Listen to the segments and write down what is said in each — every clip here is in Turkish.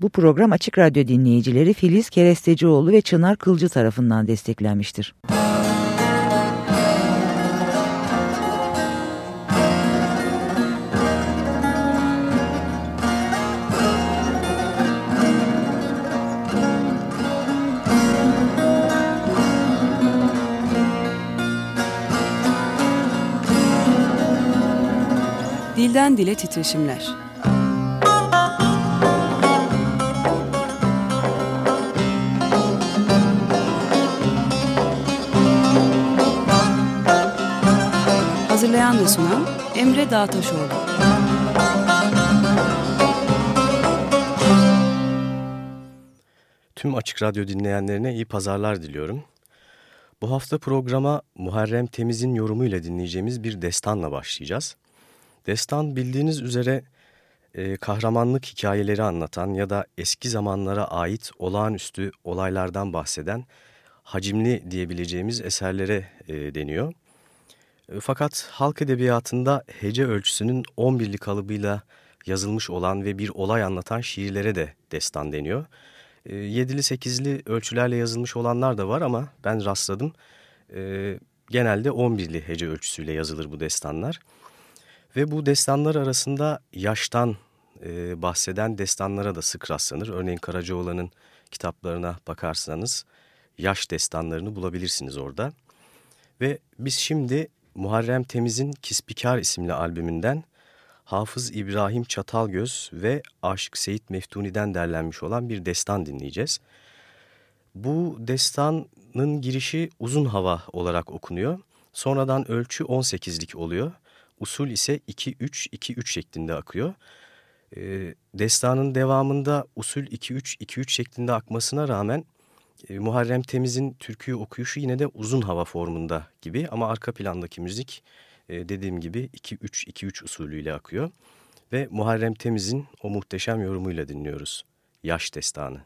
Bu program Açık Radyo dinleyicileri Filiz Kerestecioğlu ve Çınar Kılcı tarafından desteklenmiştir. Dilden Dile Titreşimler Hazırlayan ve sunan Emre Dağtaşoğlu. Tüm Açık Radyo dinleyenlerine iyi pazarlar diliyorum. Bu hafta programa Muharrem Temiz'in yorumuyla dinleyeceğimiz bir destanla başlayacağız. Destan bildiğiniz üzere e, kahramanlık hikayeleri anlatan ya da eski zamanlara ait olağanüstü olaylardan bahseden hacimli diyebileceğimiz eserlere e, deniyor. E, fakat halk edebiyatında hece ölçüsünün 11'li kalıbıyla yazılmış olan ve bir olay anlatan şiirlere de destan deniyor. 7'li e, 8'li ölçülerle yazılmış olanlar da var ama ben rastladım. E, genelde 11'li hece ölçüsüyle yazılır bu destanlar. Ve bu destanlar arasında yaştan bahseden destanlara da sık rastlanır. Örneğin Karacaoğlan'ın kitaplarına bakarsanız yaş destanlarını bulabilirsiniz orada. Ve biz şimdi Muharrem Temiz'in Kispikar isimli albümünden Hafız İbrahim Çatalgöz ve Aşık Seyit Meftuni'den derlenmiş olan bir destan dinleyeceğiz. Bu destanın girişi uzun hava olarak okunuyor. Sonradan ölçü 18'lik oluyor. Usul ise 2-3-2-3 şeklinde akıyor. Ee, destanın devamında usul 2-3-2-3 şeklinde akmasına rağmen e, Muharrem Temiz'in türküyü okuyuşu yine de uzun hava formunda gibi ama arka plandaki müzik e, dediğim gibi 2-3-2-3 usulüyle akıyor. Ve Muharrem Temiz'in o muhteşem yorumuyla dinliyoruz. Yaş Destanı.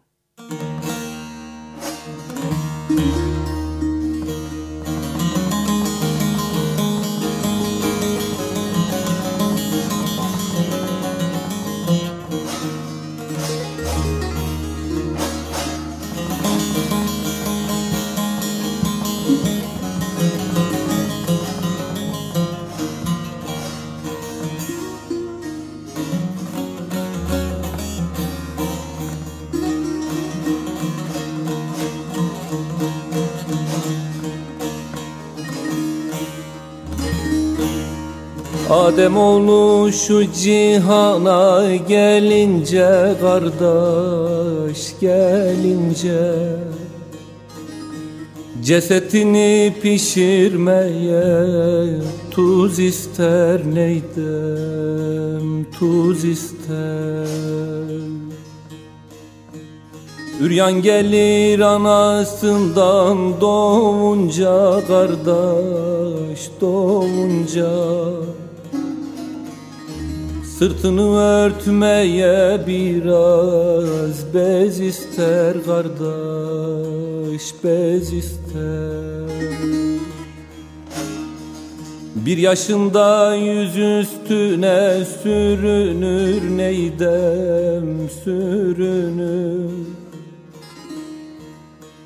Adem oğlu şu cihana gelince kardeş gelince Cesetini pişirmeye tuz ister neydem tuz ister. Üryan gelir anasından doğunca kardeş doğunca Sırtını örtmeye biraz bez ister kardeş bez ister. Bir yaşında yüz üstüne sürünür neydem sürünür.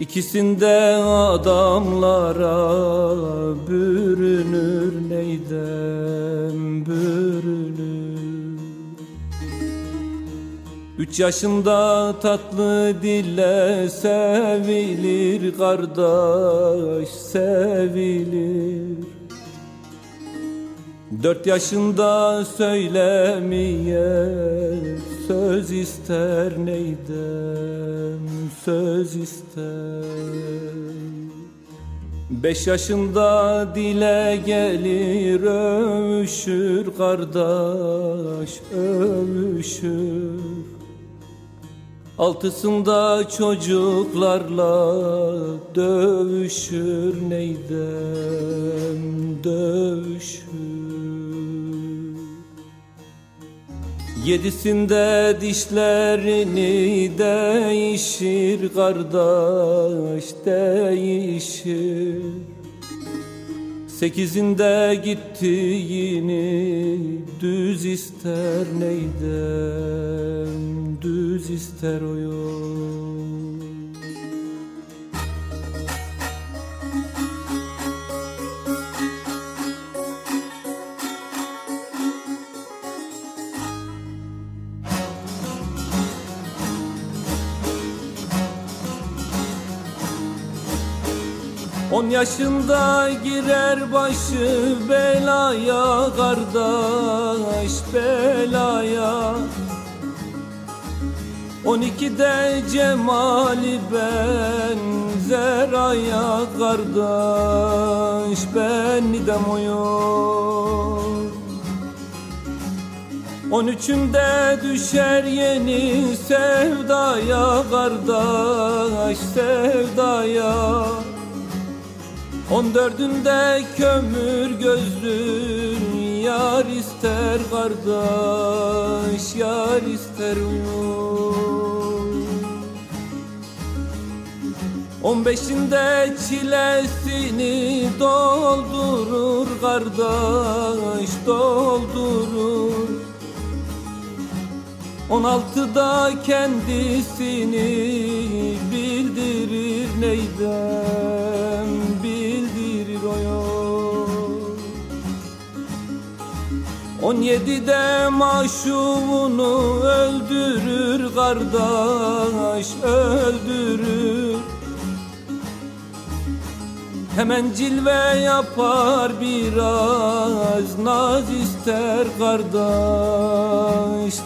İkisinde adamlara bürünür neydem bürünür Üç yaşında tatlı dille sevilir kardeş sevilir. Dört yaşında söylemeye söz ister neydem söz ister. Beş yaşında dile gelir övüşür kardeş övüşür Altısında çocuklarla dövüşür neydem dövüşür. Yedisinde dişlerini değişir kardeş değişir Sekizinde gittiğini düz ister neyden düz ister o yol On yaşında girer başı belaya kardeş belaya. On ikide cemali benzer aya kardeş ben nidem oyun. On üçünde düşer yeni sevdaya kardeş sevdaya On dördünde kömür gözlün Yar ister kardeş Yar ister uyum On beşinde çilesini doldurur kardeş doldurur. On altıda kendisini bildirir neyden On yedide maşumunu öldürür kardeş öldürür. Hemen cilve yapar biraz Naz ister kardeş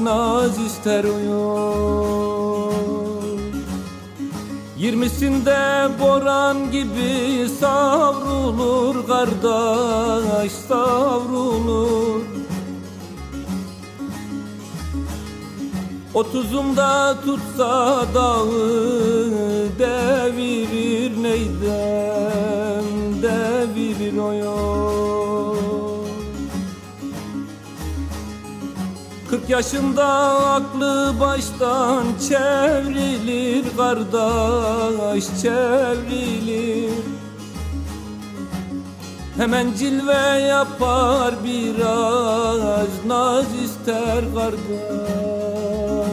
Naz ister uyur. Yirmisinde boran gibi savrulur kardeş savrulur Otuzumda tutsa dağı devirir neyden devirir o Kırk yaşında aklı baştan çevrilir kardeş çevrilir. Hemen cilve yapar biraz naz ister kardeş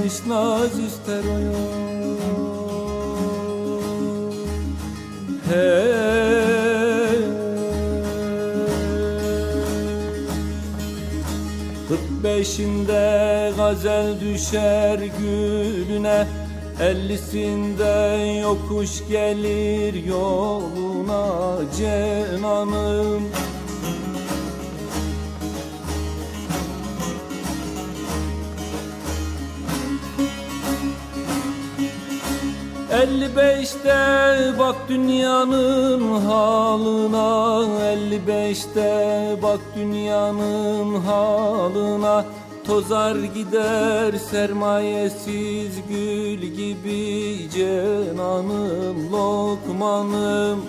Barış naz ister o Hey! Kırk beşinde gazel düşer gülüne Ellisinde yokuş gelir yoluna cenanım Elli beşte bak dünyanın halına Elli beşte bak dünyanın halına Tozar gider sermayesiz gül gibi Cenanım lokmanım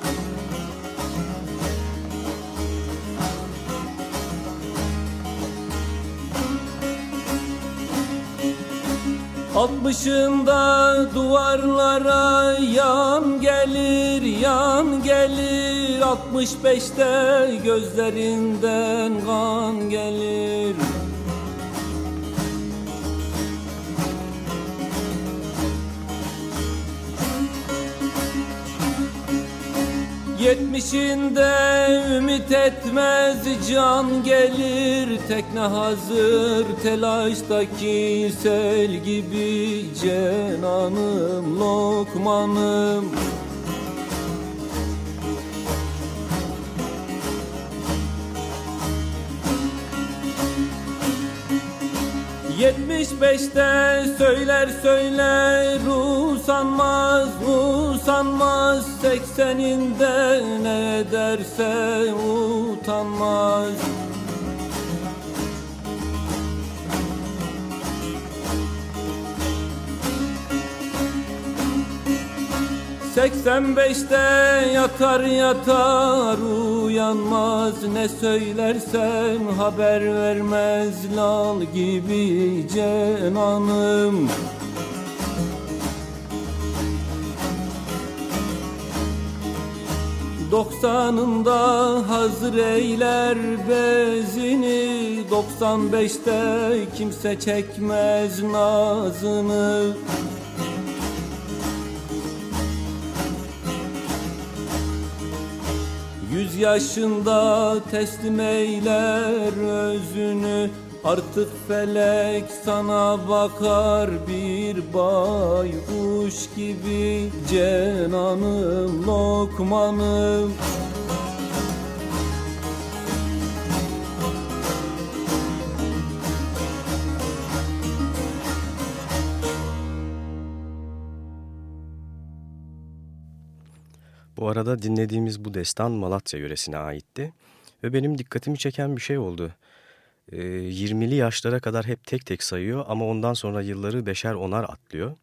Altmışında duvarlara yan gelir, yan gelir. Altmış beşte gözlerinden kan gelir Yetmişinde ümit etmez can gelir. Tekne hazır telaştaki sel gibi. Cenanım lokmanım Yetmiş beşte söyler söyler usanmaz usanmaz. Sekseninde ne derse utanmaz Seksen beşte yatar yatar uyanmaz. Ne söylersen haber vermez lal gibi cenanım Doksanında hazır eyler bezini. Doksan beşte kimse çekmez nazını yaşında teslim eyler özünü. Artık felek sana bakar bir baykuş gibi. Cenanım lokmanım Bu arada dinlediğimiz bu destan Malatya yöresine aitti. Ve benim dikkatimi çeken bir şey oldu. E, ee, 20'li yaşlara kadar hep tek tek sayıyor ama ondan sonra yılları beşer onar atlıyor.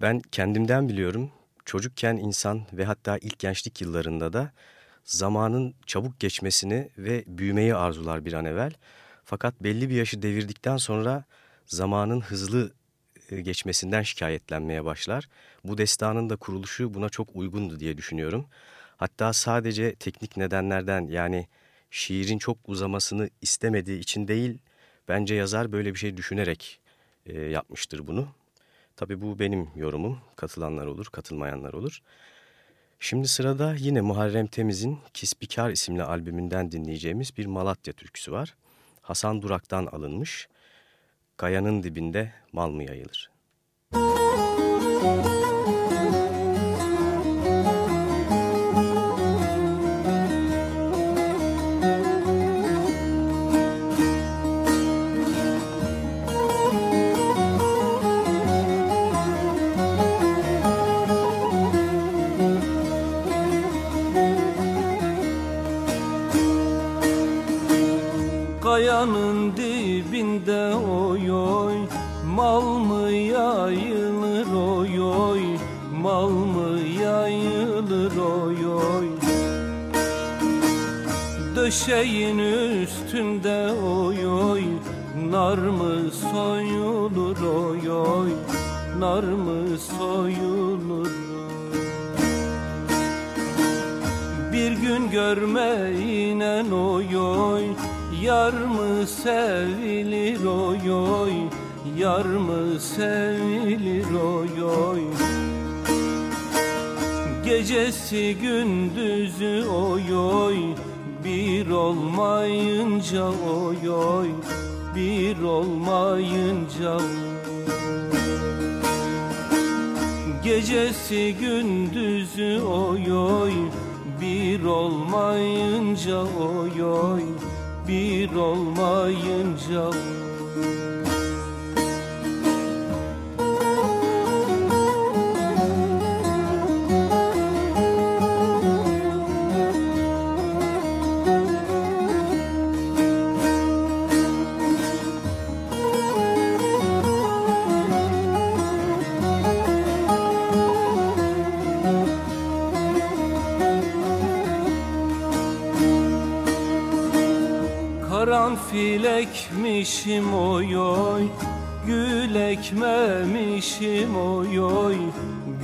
Ben kendimden biliyorum. Çocukken insan ve hatta ilk gençlik yıllarında da zamanın çabuk geçmesini ve büyümeyi arzular bir an evvel. Fakat belli bir yaşı devirdikten sonra zamanın hızlı geçmesinden şikayetlenmeye başlar. Bu destanın da kuruluşu buna çok uygundu diye düşünüyorum. Hatta sadece teknik nedenlerden yani şiirin çok uzamasını istemediği için değil, bence yazar böyle bir şey düşünerek e, yapmıştır bunu. Tabii bu benim yorumum. Katılanlar olur, katılmayanlar olur. Şimdi sırada yine Muharrem Temiz'in Kispikar isimli albümünden dinleyeceğimiz bir Malatya türküsü var. Hasan Durak'tan alınmış. Kayanın dibinde mal mı yayılır? Müzik Döşeğin üstünde oy oy. Nar mı soyulur oy oy? Nar mı soyulur Bir gün görmeyinen oy oy. Yar mı sevilir oy oy? Yar mı sevilir oy oy? Gecesi gündüzü oy oy Bir olmayınca oy oy Bir olmayınca. Gecesi gündüzü oy oy Bir olmayınca oy oy bir olmayınca Karanfil ekmişim oy oy. Gül ekmemişim oy oy.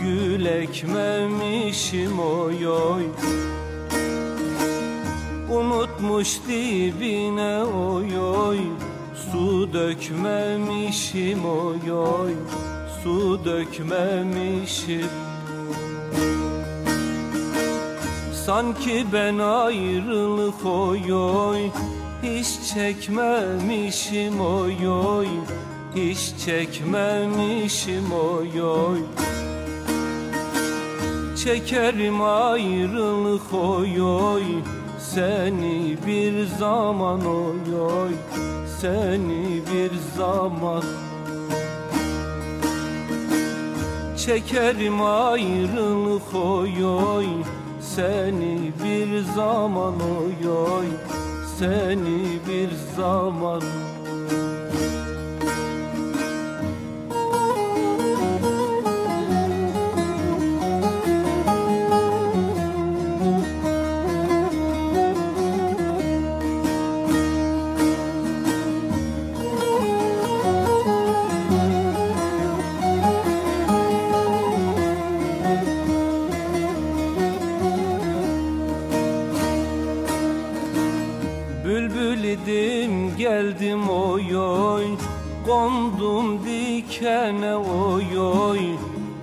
Gül ekmemişim oy oy. Unutmuş dibine oy oy. Su dökmemişim oy oy. Su dökmemişim. Sanki ben ayrılık oy oy hiç çekmemişim oy oy. Hiç çekmemişim oy oy. Çekerim ayrılık oy oy. Seni bir zaman oy oy. Seni bir zaman. Çekerim ayrılık oy oy. Seni bir zaman oy oy seni bir zaman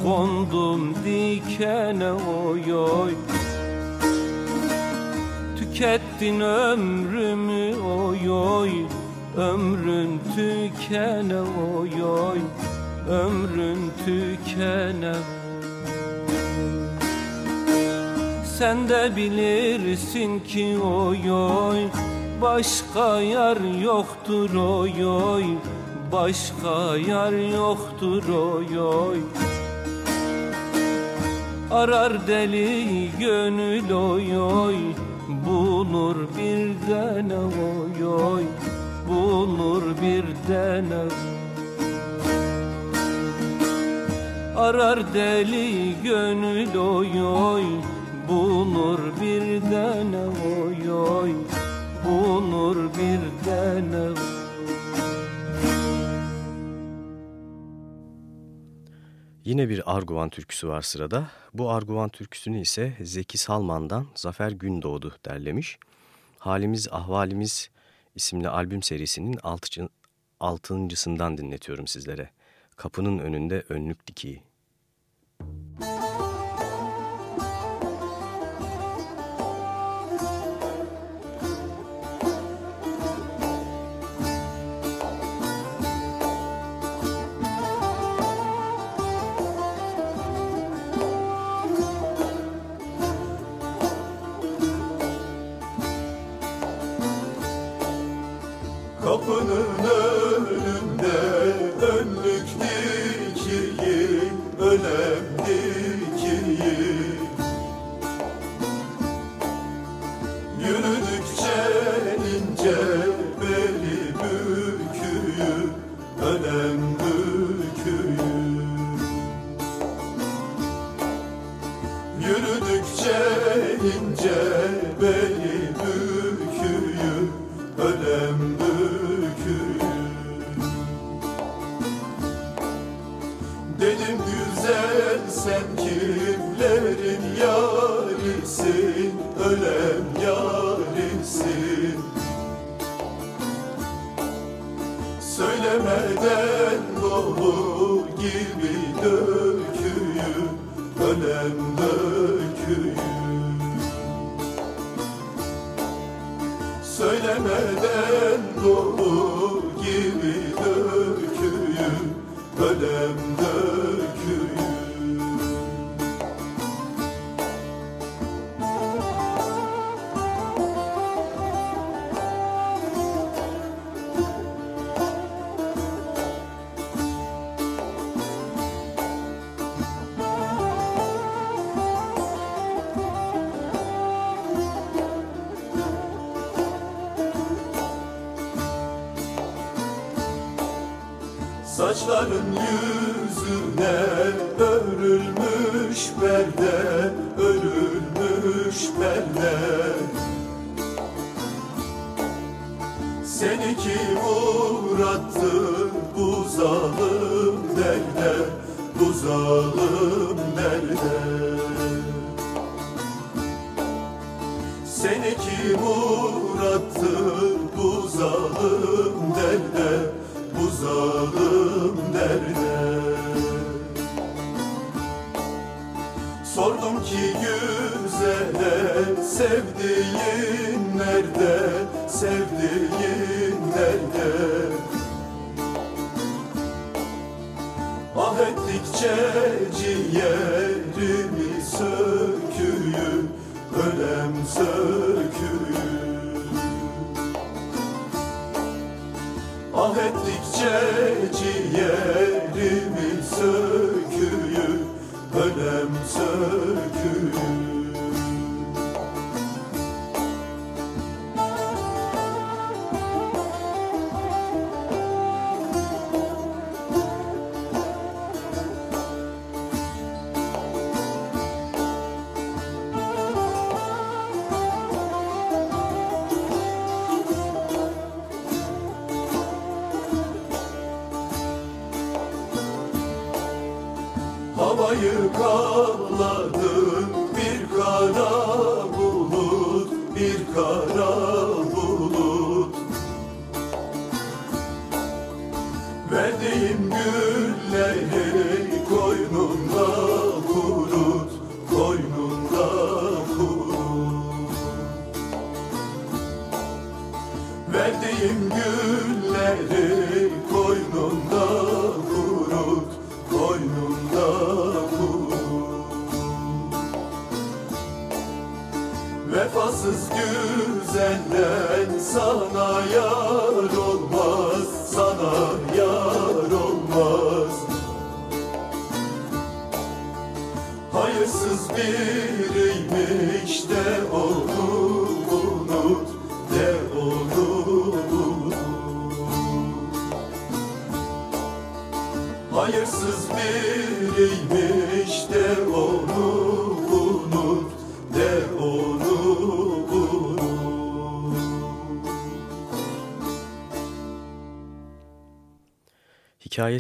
Kondum dikene oy oy. Tükettin ömrümü oy oy Ömrün tükene oy oy Ömrün tükene. Sen de bilirsin ki oy oy Başka yar yoktur oy oy Başka yar yoktur oy oy. Arar deli gönül oy oy. Bulur bir tane oy oy. Bulur bir tane. Arar deli gönül oy oy. Bulur bir tane oy oy. Bulur bir tane Yine bir Arguvan türküsü var sırada. Bu Arguvan türküsünü ise Zeki Salman'dan Zafer Gündoğdu derlemiş. Halimiz Ahvalimiz isimli albüm serisinin altıncısından dinletiyorum sizlere. Kapının önünde önlük dikiyi. Saçların yüzüne örülmüş belde Örülmüş belde Seni kim uğrattı Havayı kapladı bir kara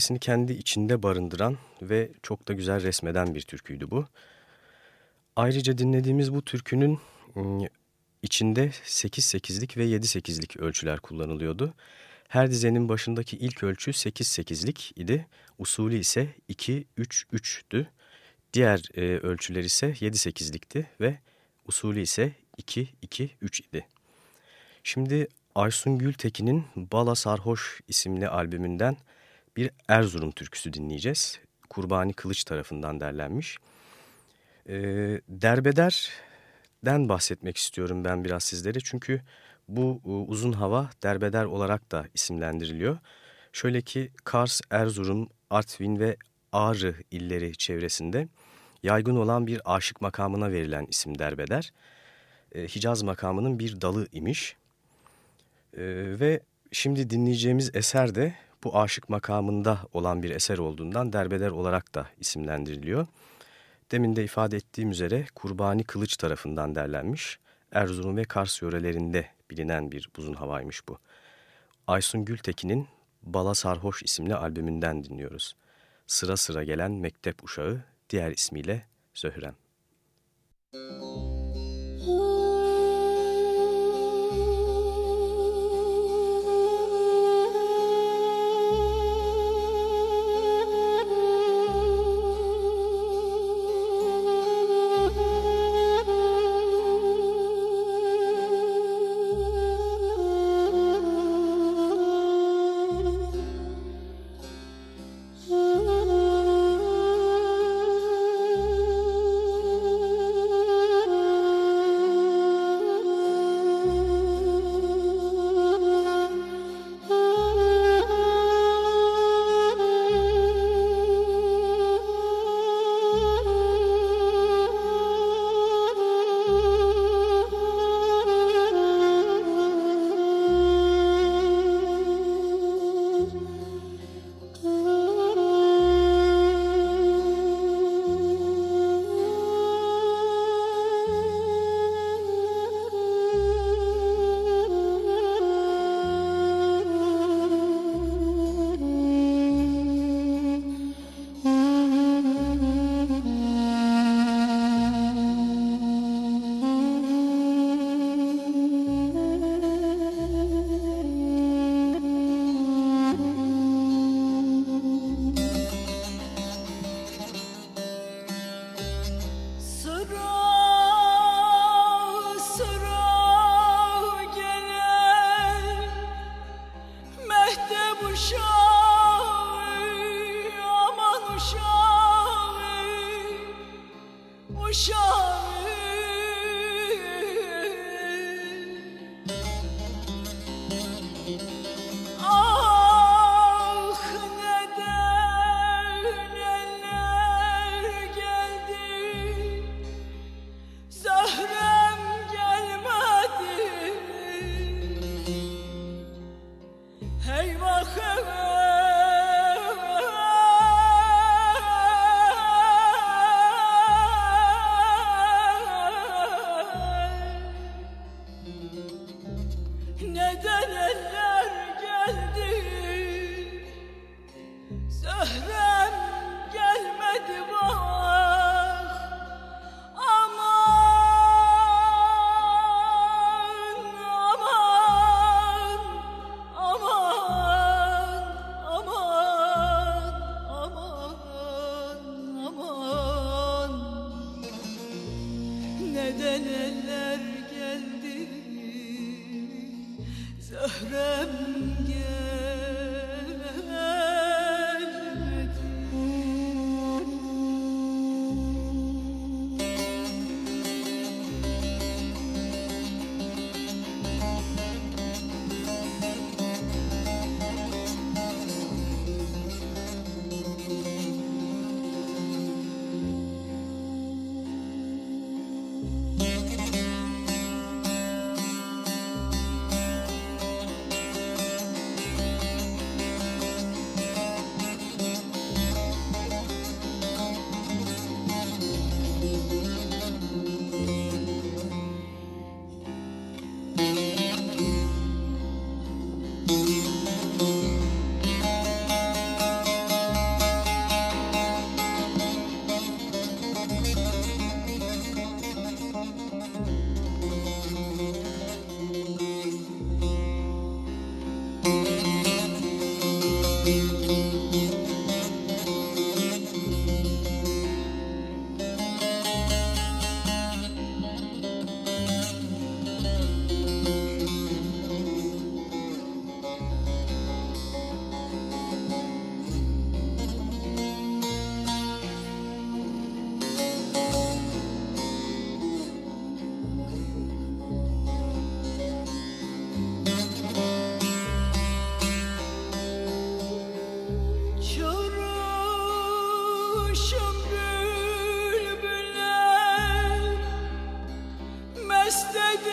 Hikayesini kendi içinde barındıran ve çok da güzel resmeden bir türküydü bu. Ayrıca dinlediğimiz bu türkünün ıı, içinde 8-8'lik ve 7-8'lik ölçüler kullanılıyordu. Her dizenin başındaki ilk ölçü 8-8'lik idi. Usulü ise 2-3-3'tü. Diğer e, ölçüler ise 7-8'likti ve usulü ise 2-2-3 idi. Şimdi Aysun Gültekin'in Bala Sarhoş isimli albümünden bir Erzurum türküsü dinleyeceğiz. Kurbani Kılıç tarafından derlenmiş. E, derbeder'den bahsetmek istiyorum ben biraz sizlere. Çünkü bu e, uzun hava derbeder olarak da isimlendiriliyor. Şöyle ki Kars, Erzurum, Artvin ve Ağrı illeri çevresinde yaygın olan bir aşık makamına verilen isim derbeder. E, Hicaz makamının bir dalı imiş. E, ve şimdi dinleyeceğimiz eser de bu aşık makamında olan bir eser olduğundan derbeder olarak da isimlendiriliyor. Demin de ifade ettiğim üzere Kurbani Kılıç tarafından derlenmiş. Erzurum ve Kars yörelerinde bilinen bir buzun havaymış bu. Aysun Gültekin'in Bala Sarhoş isimli albümünden dinliyoruz. Sıra sıra gelen mektep uşağı, diğer ismiyle Zöhrem. Müzik Neden eller geldi? Zahra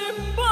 ship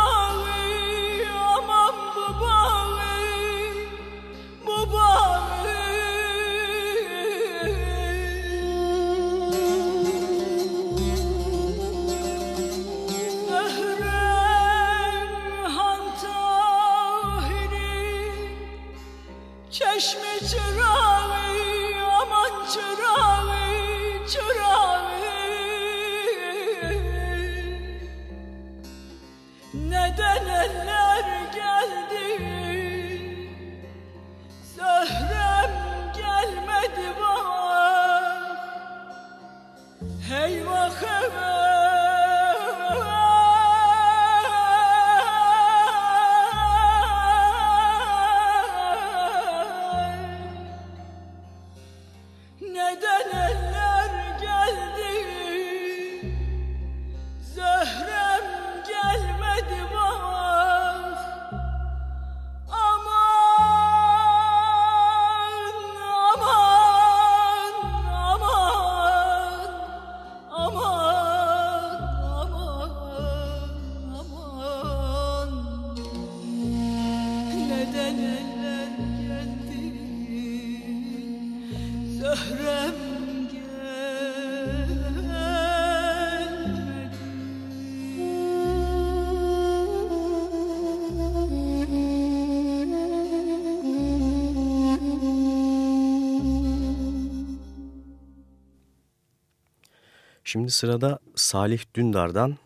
Şimdi sırada Salih Dündar'dan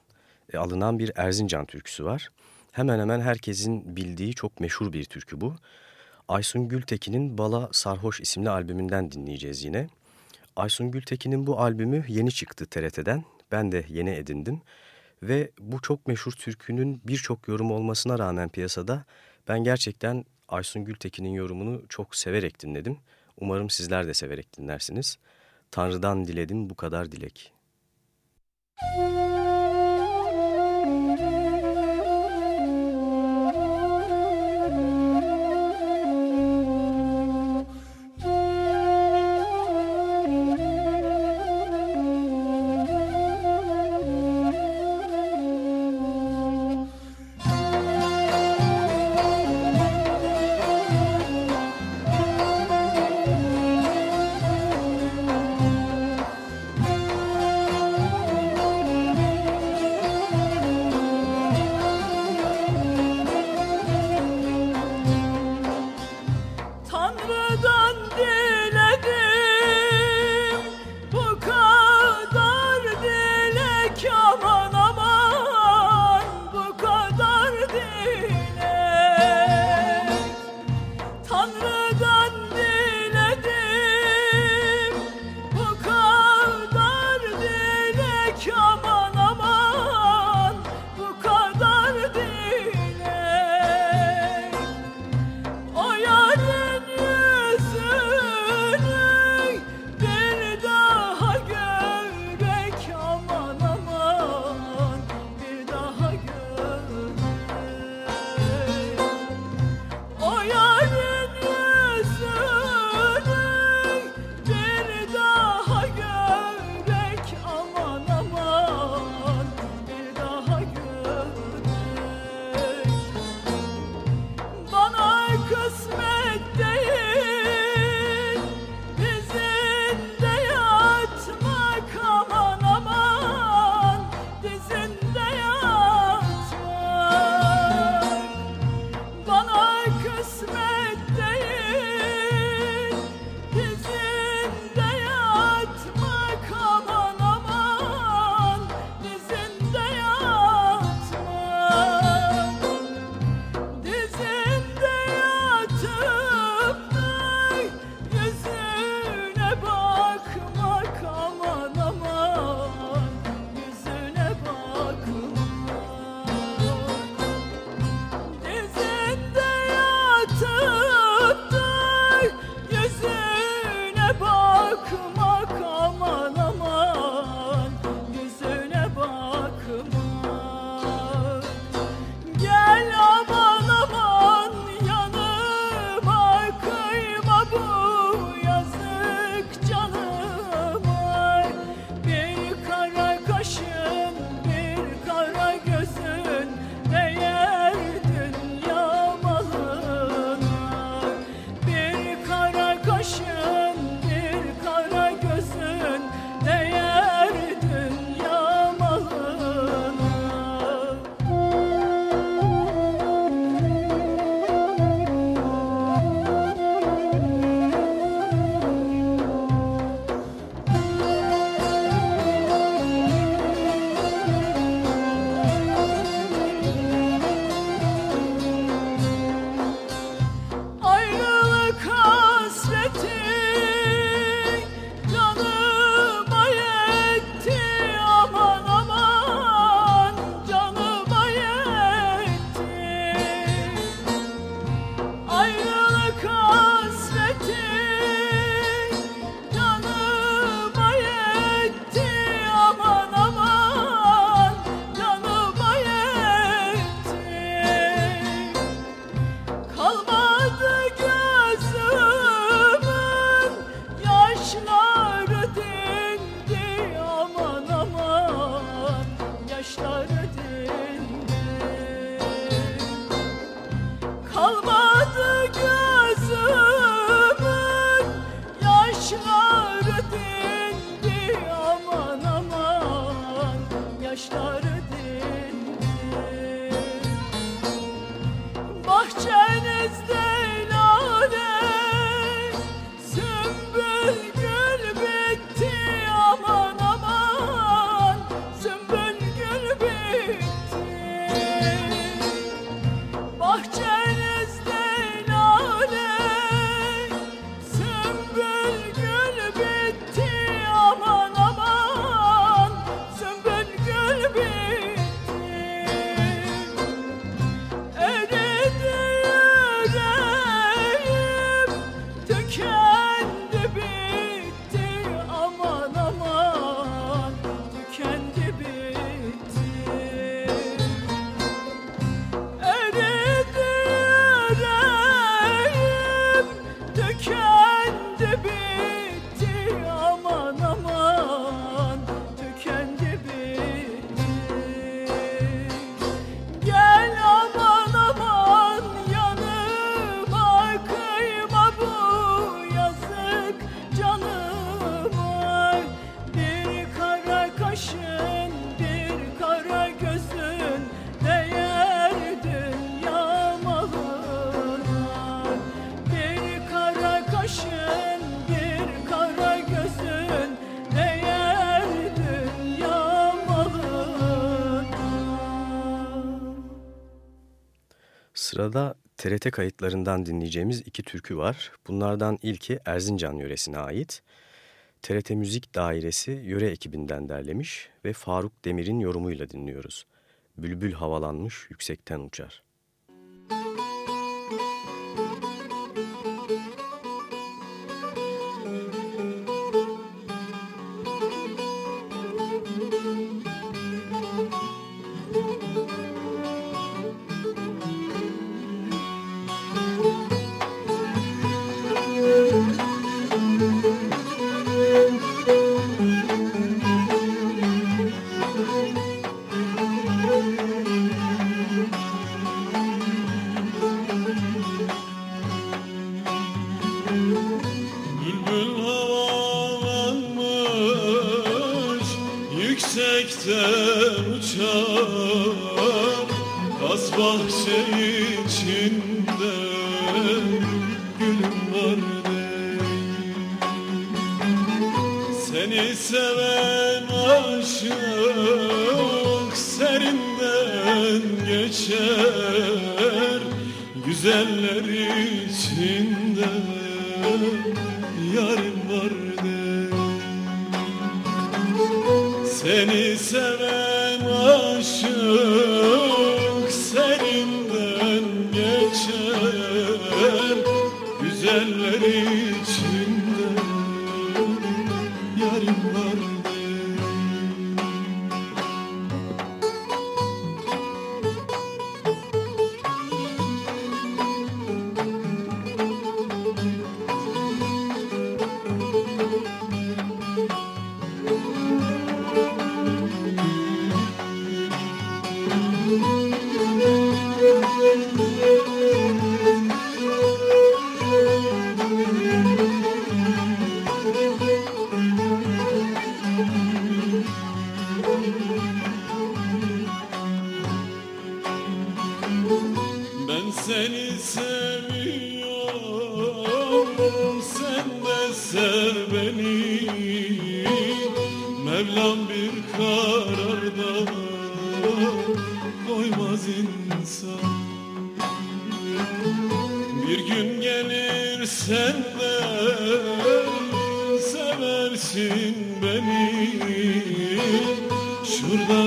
e, alınan bir Erzincan türküsü var. Hemen hemen herkesin bildiği çok meşhur bir türkü bu. Aysun Gültekin'in Bala Sarhoş isimli albümünden dinleyeceğiz yine. Aysun Gültekin'in bu albümü yeni çıktı TRT'den. Ben de yeni edindim. Ve bu çok meşhur türkünün birçok yorum olmasına rağmen piyasada ben gerçekten Aysun Gültekin'in yorumunu çok severek dinledim. Umarım sizler de severek dinlersiniz. Tanrı'dan diledim bu kadar dilek. Thank you. Sırada TRT kayıtlarından dinleyeceğimiz iki türkü var. Bunlardan ilki Erzincan yöresine ait. TRT Müzik Dairesi yöre ekibinden derlemiş ve Faruk Demir'in yorumuyla dinliyoruz. Bülbül havalanmış yüksekten uçar. Felekten uçar Kaz bahçe içinde Gülüm var değil. Seni seven aşık Serinden geçer Güzel Kurban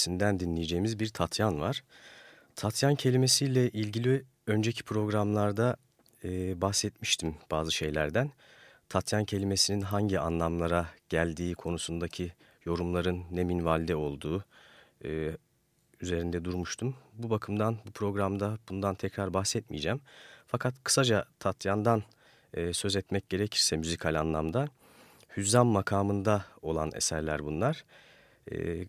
Yöresinden dinleyeceğimiz bir Tatyan var. Tatyan kelimesiyle ilgili önceki programlarda e, bahsetmiştim bazı şeylerden. Tatyan kelimesinin hangi anlamlara geldiği konusundaki yorumların ne minvalde olduğu e, üzerinde durmuştum. Bu bakımdan bu programda bundan tekrar bahsetmeyeceğim. Fakat kısaca Tatyan'dan e, söz etmek gerekirse müzikal anlamda hüzzam makamında olan eserler bunlar. E,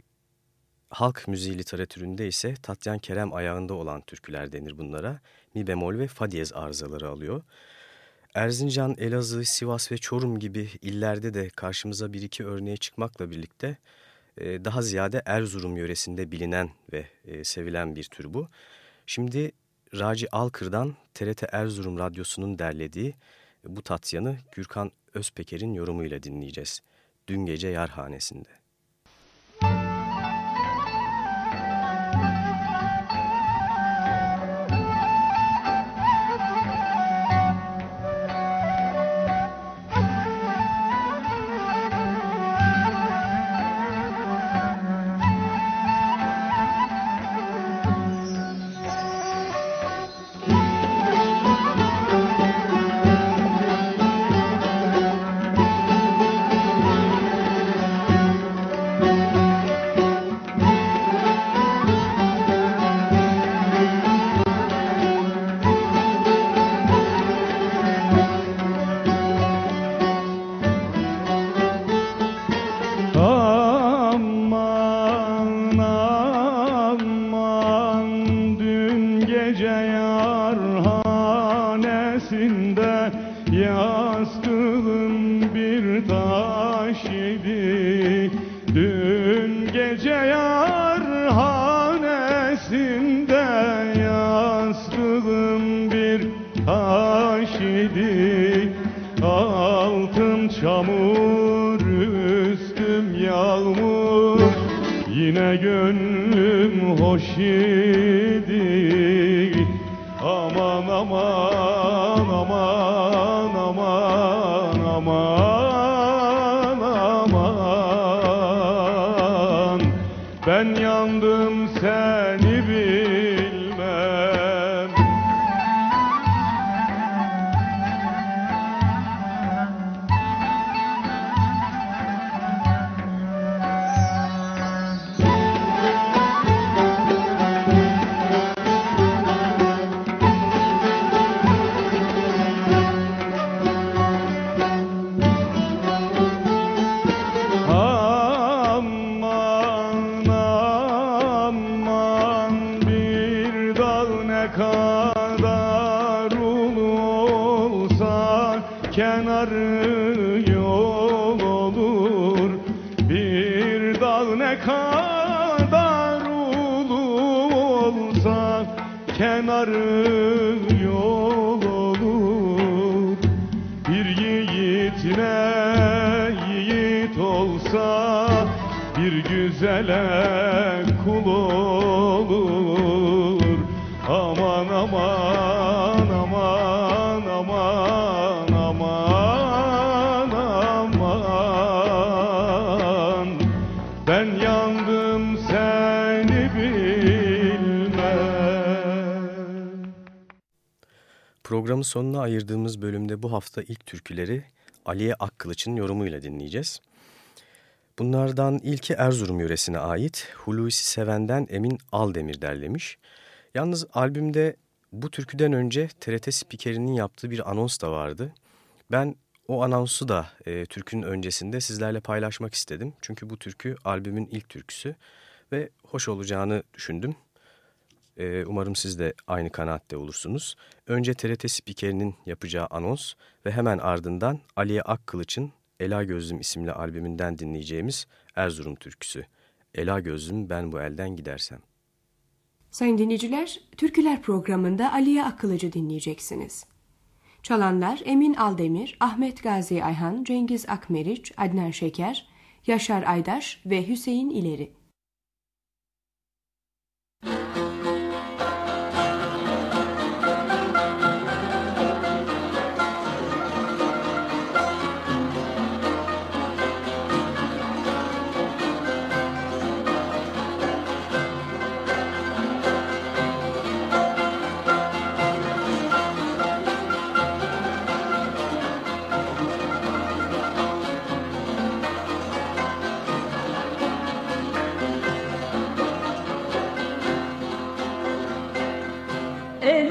halk müziği literatüründe ise Tatyan Kerem ayağında olan türküler denir bunlara. Mi bemol ve fa diyez arızaları alıyor. Erzincan, Elazığ, Sivas ve Çorum gibi illerde de karşımıza bir iki örneğe çıkmakla birlikte e, daha ziyade Erzurum yöresinde bilinen ve e, sevilen bir tür bu. Şimdi Raci Alkır'dan TRT Erzurum Radyosu'nun derlediği bu tatyanı Gürkan Özpeker'in yorumuyla dinleyeceğiz. Dün gece yarhanesinde. gönlüm hoş Programın sonuna ayırdığımız bölümde bu hafta ilk türküleri Aliye Akkılıç'ın yorumuyla dinleyeceğiz. Bunlardan ilki Erzurum yöresine ait Hulusi Seven'den Emin Aldemir derlemiş. Yalnız albümde bu türküden önce TRT spikerinin yaptığı bir anons da vardı. Ben o anonsu da e, türkünün öncesinde sizlerle paylaşmak istedim. Çünkü bu türkü albümün ilk türküsü ve hoş olacağını düşündüm. E, umarım siz de aynı kanaatte olursunuz. Önce TRT spikerinin yapacağı anons ve hemen ardından Aliye Akkılıç'ın Ela Gözlüm isimli albümünden dinleyeceğimiz Erzurum türküsü. Ela Gözlüm ben bu elden gidersem. Sayın dinleyiciler, Türküler programında Aliye Akılıcı dinleyeceksiniz. Çalanlar Emin Aldemir, Ahmet Gazi Ayhan, Cengiz Akmeriç, Adnan Şeker, Yaşar Aydaş ve Hüseyin İleri.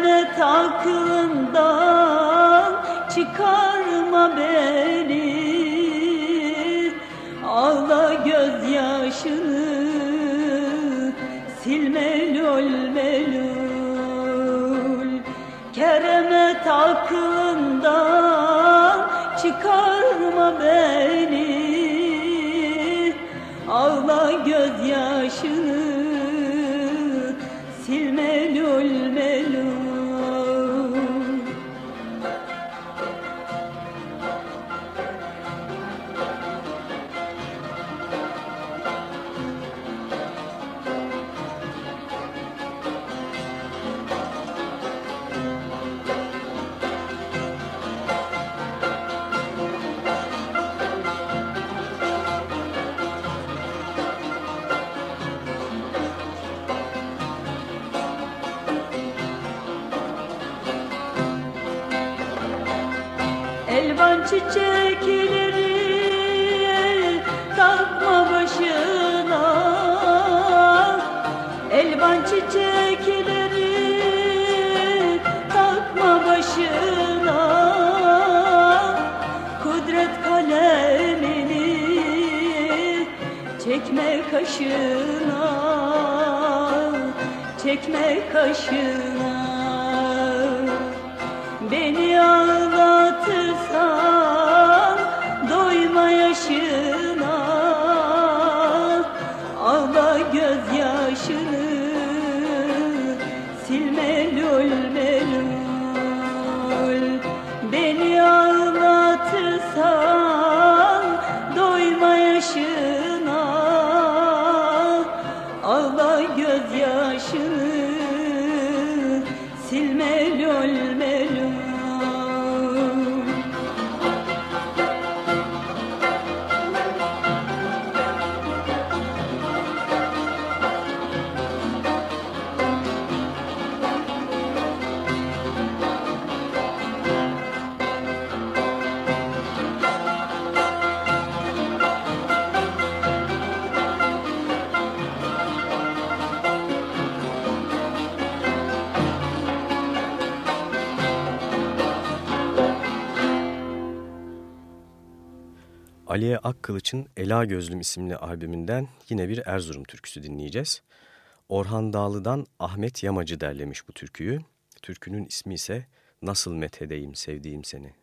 Lanet aklından çıkarma beni. Ağla gözyaşını sil melul melul. Keremet aklından çıkarma beni. Ağla gözyaşını başına Çekme kaşına. Akkılıç'ın Ela Gözlüm isimli albümünden yine bir Erzurum türküsü dinleyeceğiz. Orhan Dağlı'dan Ahmet Yamacı derlemiş bu türküyü. Türkünün ismi ise Nasıl Methedeyim Sevdiğim Seni.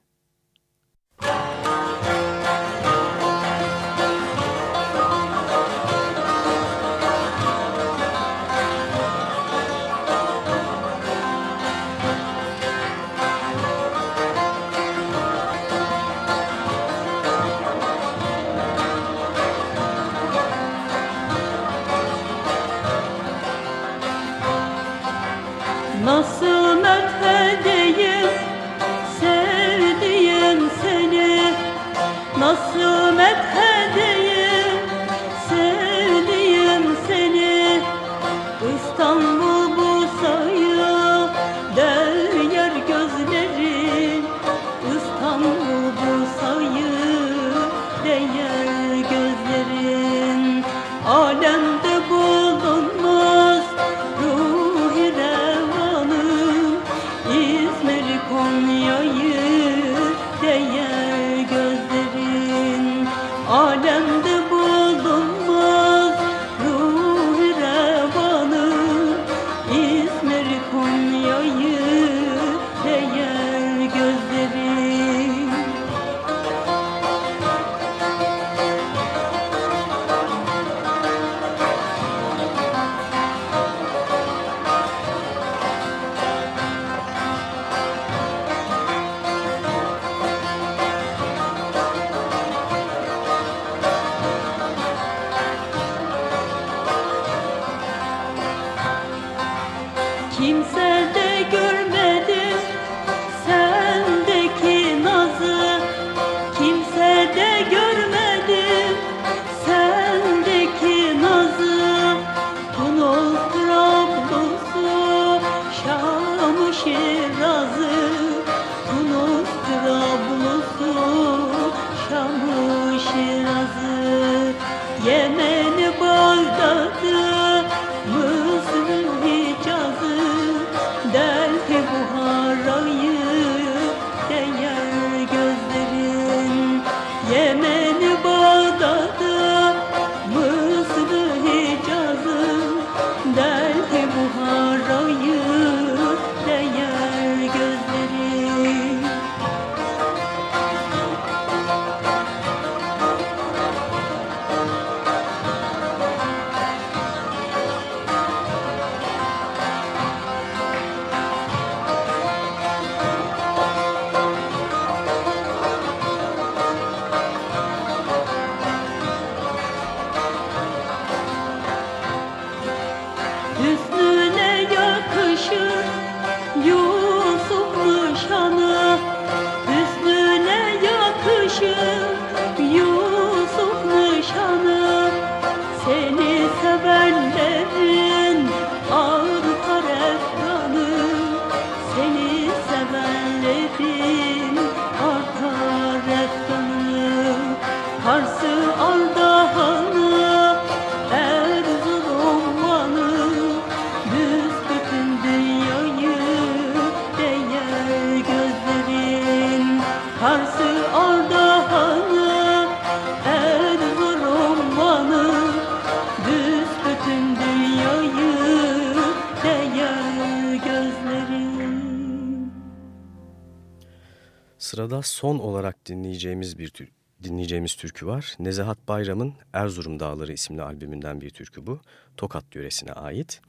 Sırada son olarak dinleyeceğimiz bir tür dinleyeceğimiz türkü var. Nezahat Bayram'ın Erzurum Dağları isimli albümünden bir türkü bu. Tokat yöresine ait.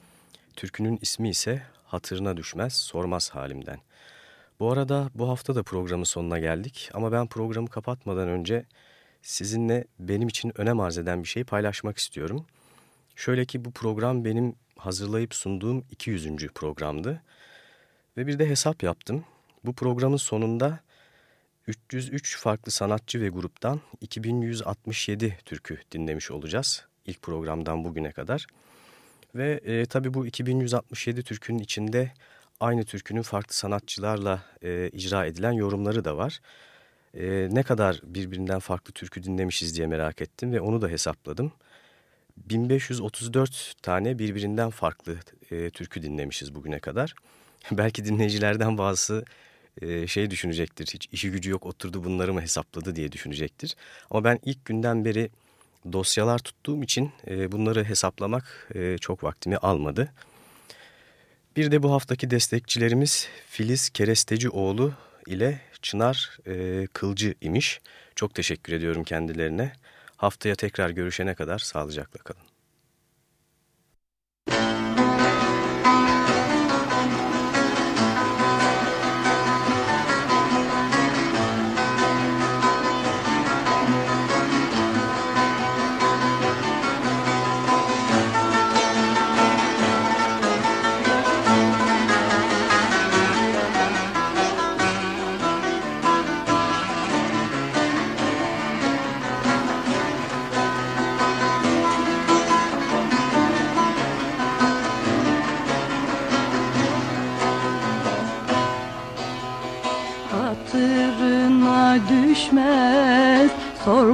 Türkünün ismi ise Hatırına Düşmez Sormaz Halimden. Bu arada bu hafta da programın sonuna geldik ama ben programı kapatmadan önce sizinle benim için önem arz eden bir şey paylaşmak istiyorum. Şöyle ki bu program benim hazırlayıp sunduğum 200. programdı ve bir de hesap yaptım. Bu programın sonunda 303 farklı sanatçı ve gruptan 2167 türkü dinlemiş olacağız ilk programdan bugüne kadar. Ve e, tabii bu 2167 türkünün içinde aynı türkünün farklı sanatçılarla e, icra edilen yorumları da var. E, ne kadar birbirinden farklı türkü dinlemişiz diye merak ettim ve onu da hesapladım. 1534 tane birbirinden farklı e, türkü dinlemişiz bugüne kadar. Belki dinleyicilerden bazısı e, şey düşünecektir. Hiç işi gücü yok oturdu bunları mı hesapladı diye düşünecektir. Ama ben ilk günden beri dosyalar tuttuğum için e, bunları hesaplamak e, çok vaktimi almadı. Bir de bu haftaki destekçilerimiz Filiz Kerestecioğlu ile Çınar e, Kılcı imiş. Çok teşekkür ediyorum kendilerine. Haftaya tekrar görüşene kadar sağlıcakla kalın.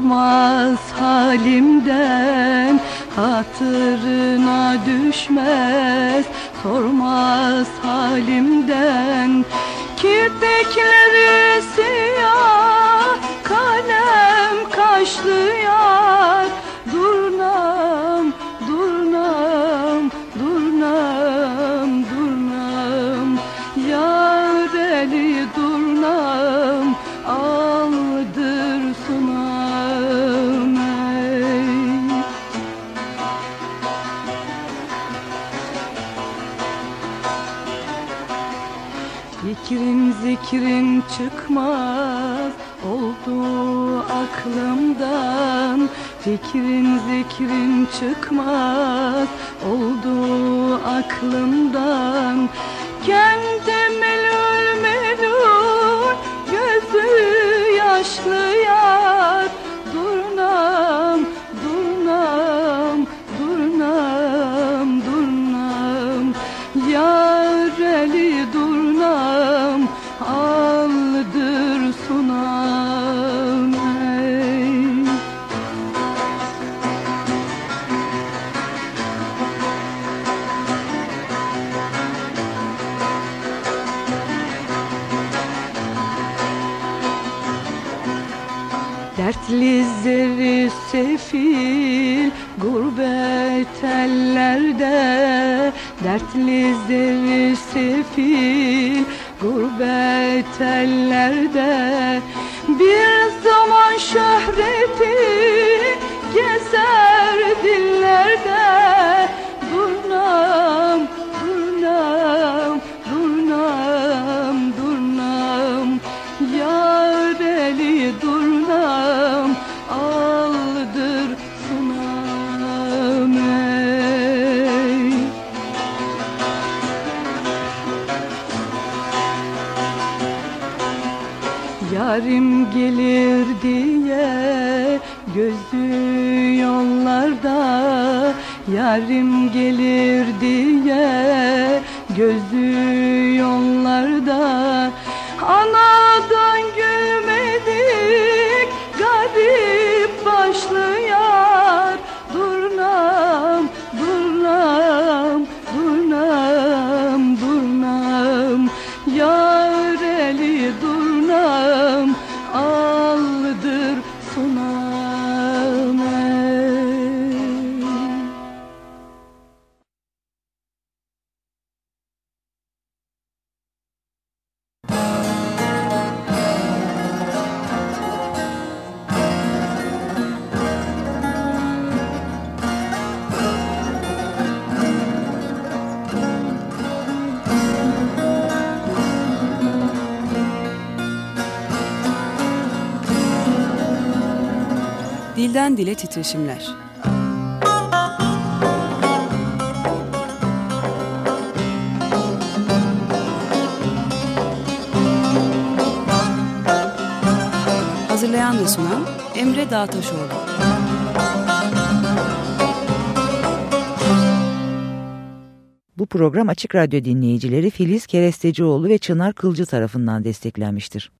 Sormaz halimden Hatırına düşmez. Sormaz halimden Kirpikleri siyah Kalem kaşlı yar Fikrin çıkmaz oldu aklımdan. Fikrin zikrin çıkmaz oldu aklımdan. Kendi Dertli zerri sefil gurbet ellerde Dilden Dile Titreşimler Hazırlayan ve sunan Emre Dağtaşoğlu Bu program Açık Radyo dinleyicileri Filiz Kerestecioğlu ve Çınar Kılcı tarafından desteklenmiştir.